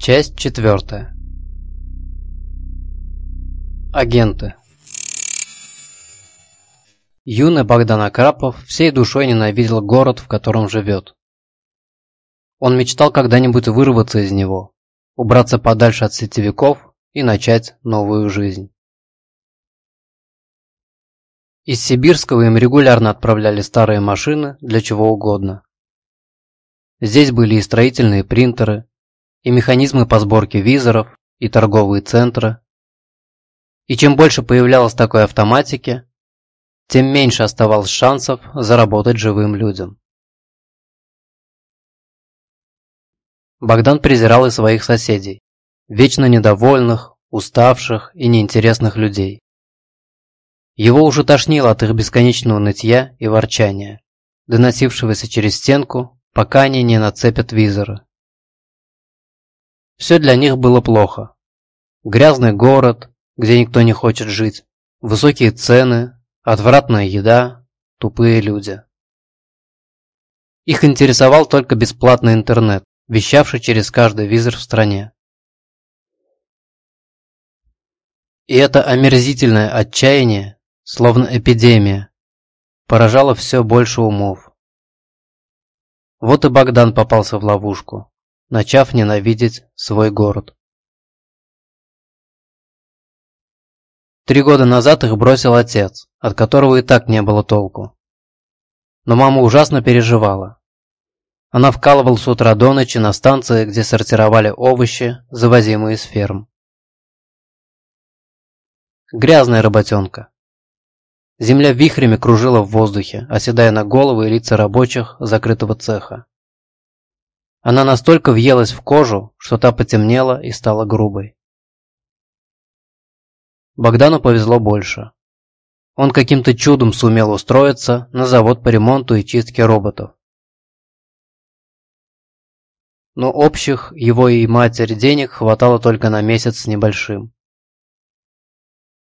Часть четвертая. Агенты. Юный Богдан Акрапов всей душой ненавидел город, в котором живет. Он мечтал когда-нибудь вырваться из него, убраться подальше от сетевиков и начать новую жизнь. Из Сибирского им регулярно отправляли старые машины для чего угодно. Здесь были и строительные принтеры, и механизмы по сборке визоров, и торговые центры. И чем больше появлялось такой автоматики, тем меньше оставалось шансов заработать живым людям. Богдан презирал и своих соседей, вечно недовольных, уставших и неинтересных людей. Его уже тошнило от их бесконечного нытья и ворчания, доносившегося через стенку, пока они не нацепят визоры. Все для них было плохо. Грязный город, где никто не хочет жить, высокие цены, отвратная еда, тупые люди. Их интересовал только бесплатный интернет, вещавший через каждый визор в стране. И это омерзительное отчаяние, словно эпидемия, поражало все больше умов. Вот и Богдан попался в ловушку начав ненавидеть свой город. Три года назад их бросил отец, от которого и так не было толку. Но мама ужасно переживала. Она вкалывала с утра до ночи на станции, где сортировали овощи, завозимые из ферм. Грязная работенка. Земля вихрями кружила в воздухе, оседая на головы и лица рабочих закрытого цеха. Она настолько въелась в кожу, что та потемнела и стала грубой. Богдану повезло больше. Он каким-то чудом сумел устроиться на завод по ремонту и чистке роботов. Но общих его и матери денег хватало только на месяц с небольшим.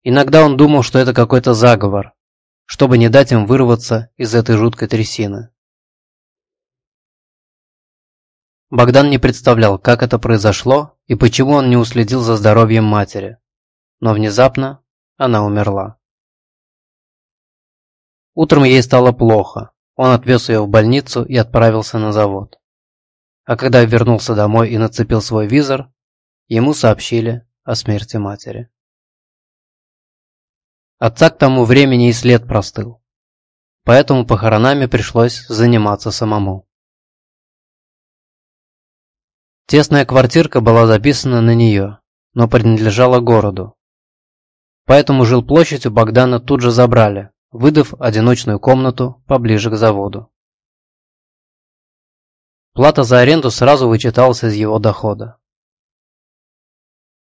Иногда он думал, что это какой-то заговор, чтобы не дать им вырваться из этой жуткой трясины. Богдан не представлял, как это произошло и почему он не уследил за здоровьем матери. Но внезапно она умерла. Утром ей стало плохо. Он отвез ее в больницу и отправился на завод. А когда вернулся домой и нацепил свой визор, ему сообщили о смерти матери. Отца к тому времени и след простыл. Поэтому похоронами пришлось заниматься самому. Тесная квартирка была записана на нее, но принадлежала городу. Поэтому жилплощадь у Богдана тут же забрали, выдав одиночную комнату поближе к заводу. Плата за аренду сразу вычиталась из его дохода.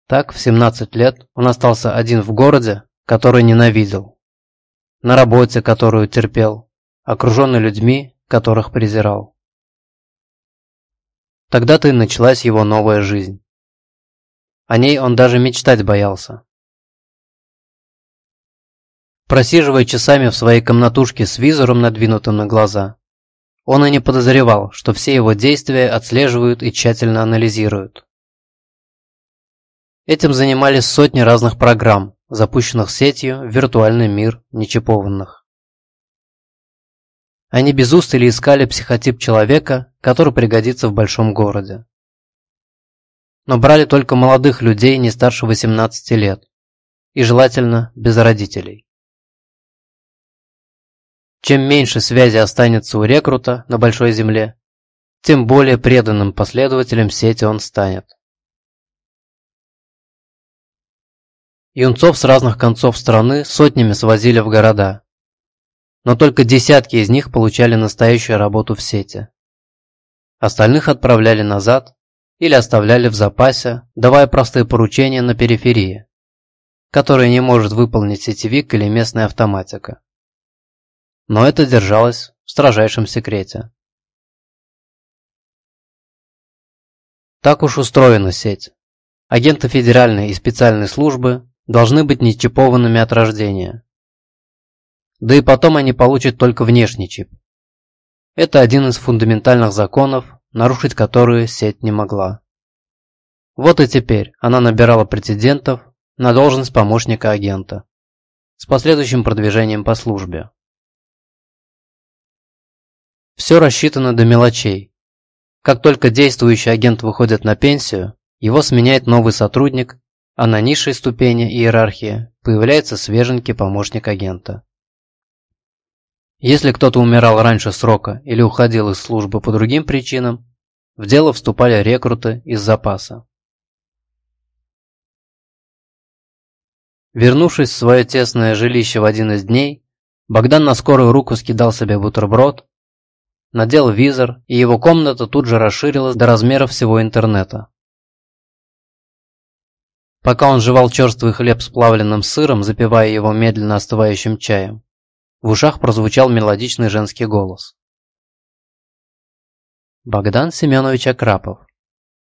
Так, в 17 лет он остался один в городе, который ненавидел, на работе, которую терпел, окруженный людьми, которых презирал. Тогда-то и началась его новая жизнь. О ней он даже мечтать боялся. Просиживая часами в своей комнатушке с визором, надвинутым на глаза, он и не подозревал, что все его действия отслеживают и тщательно анализируют. Этим занимались сотни разных программ, запущенных сетью в виртуальный мир нечипованных. Они без устали искали психотип человека, который пригодится в большом городе. Но брали только молодых людей не старше 18 лет, и желательно без родителей. Чем меньше связи останется у рекрута на большой земле, тем более преданным последователем сети он станет. Юнцов с разных концов страны сотнями свозили в города, но только десятки из них получали настоящую работу в сети. Остальных отправляли назад или оставляли в запасе, давая простые поручения на периферии, которые не может выполнить сетевик или местная автоматика. Но это держалось в строжайшем секрете. Так уж устроена сеть. Агенты федеральной и специальной службы должны быть нечипованными от рождения. Да и потом они получат только внешний чип. Это один из фундаментальных законов, нарушить которые сеть не могла. Вот и теперь она набирала претендентов на должность помощника агента с последующим продвижением по службе. Все рассчитано до мелочей. Как только действующий агент выходит на пенсию, его сменяет новый сотрудник, а на низшей ступени иерархии появляется свеженький помощник агента. Если кто-то умирал раньше срока или уходил из службы по другим причинам, в дело вступали рекруты из запаса. Вернувшись в свое тесное жилище в один из дней, Богдан на скорую руку скидал себе бутерброд, надел визор, и его комната тут же расширилась до размеров всего интернета. Пока он жевал черствый хлеб с плавленным сыром, запивая его медленно остывающим чаем, в ушах прозвучал мелодичный женский голос. Богдан Семенович Акрапов,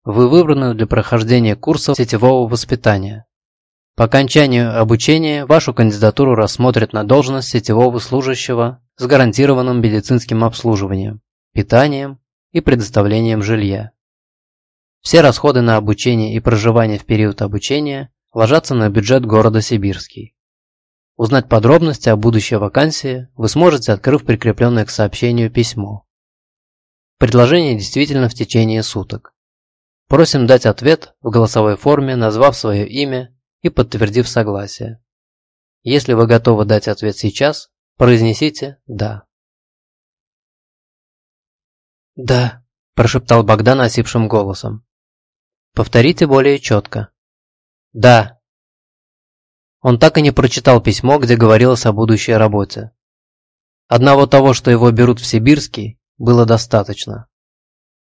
вы выбраны для прохождения курса сетевого воспитания. По окончанию обучения вашу кандидатуру рассмотрят на должность сетевого служащего с гарантированным медицинским обслуживанием, питанием и предоставлением жилья. Все расходы на обучение и проживание в период обучения ложатся на бюджет города Сибирский. Узнать подробности о будущей вакансии вы сможете, открыв прикрепленное к сообщению письмо. Предложение действительно в течение суток. Просим дать ответ в голосовой форме, назвав свое имя и подтвердив согласие. Если вы готовы дать ответ сейчас, произнесите «да». «Да», – прошептал Богдан осипшим голосом. «Повторите более четко». «Да». Он так и не прочитал письмо, где говорилось о будущей работе. Одного того, что его берут в Сибирский, было достаточно.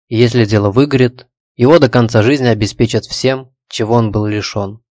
если дело выгорит, его до конца жизни обеспечат всем, чего он был лишен.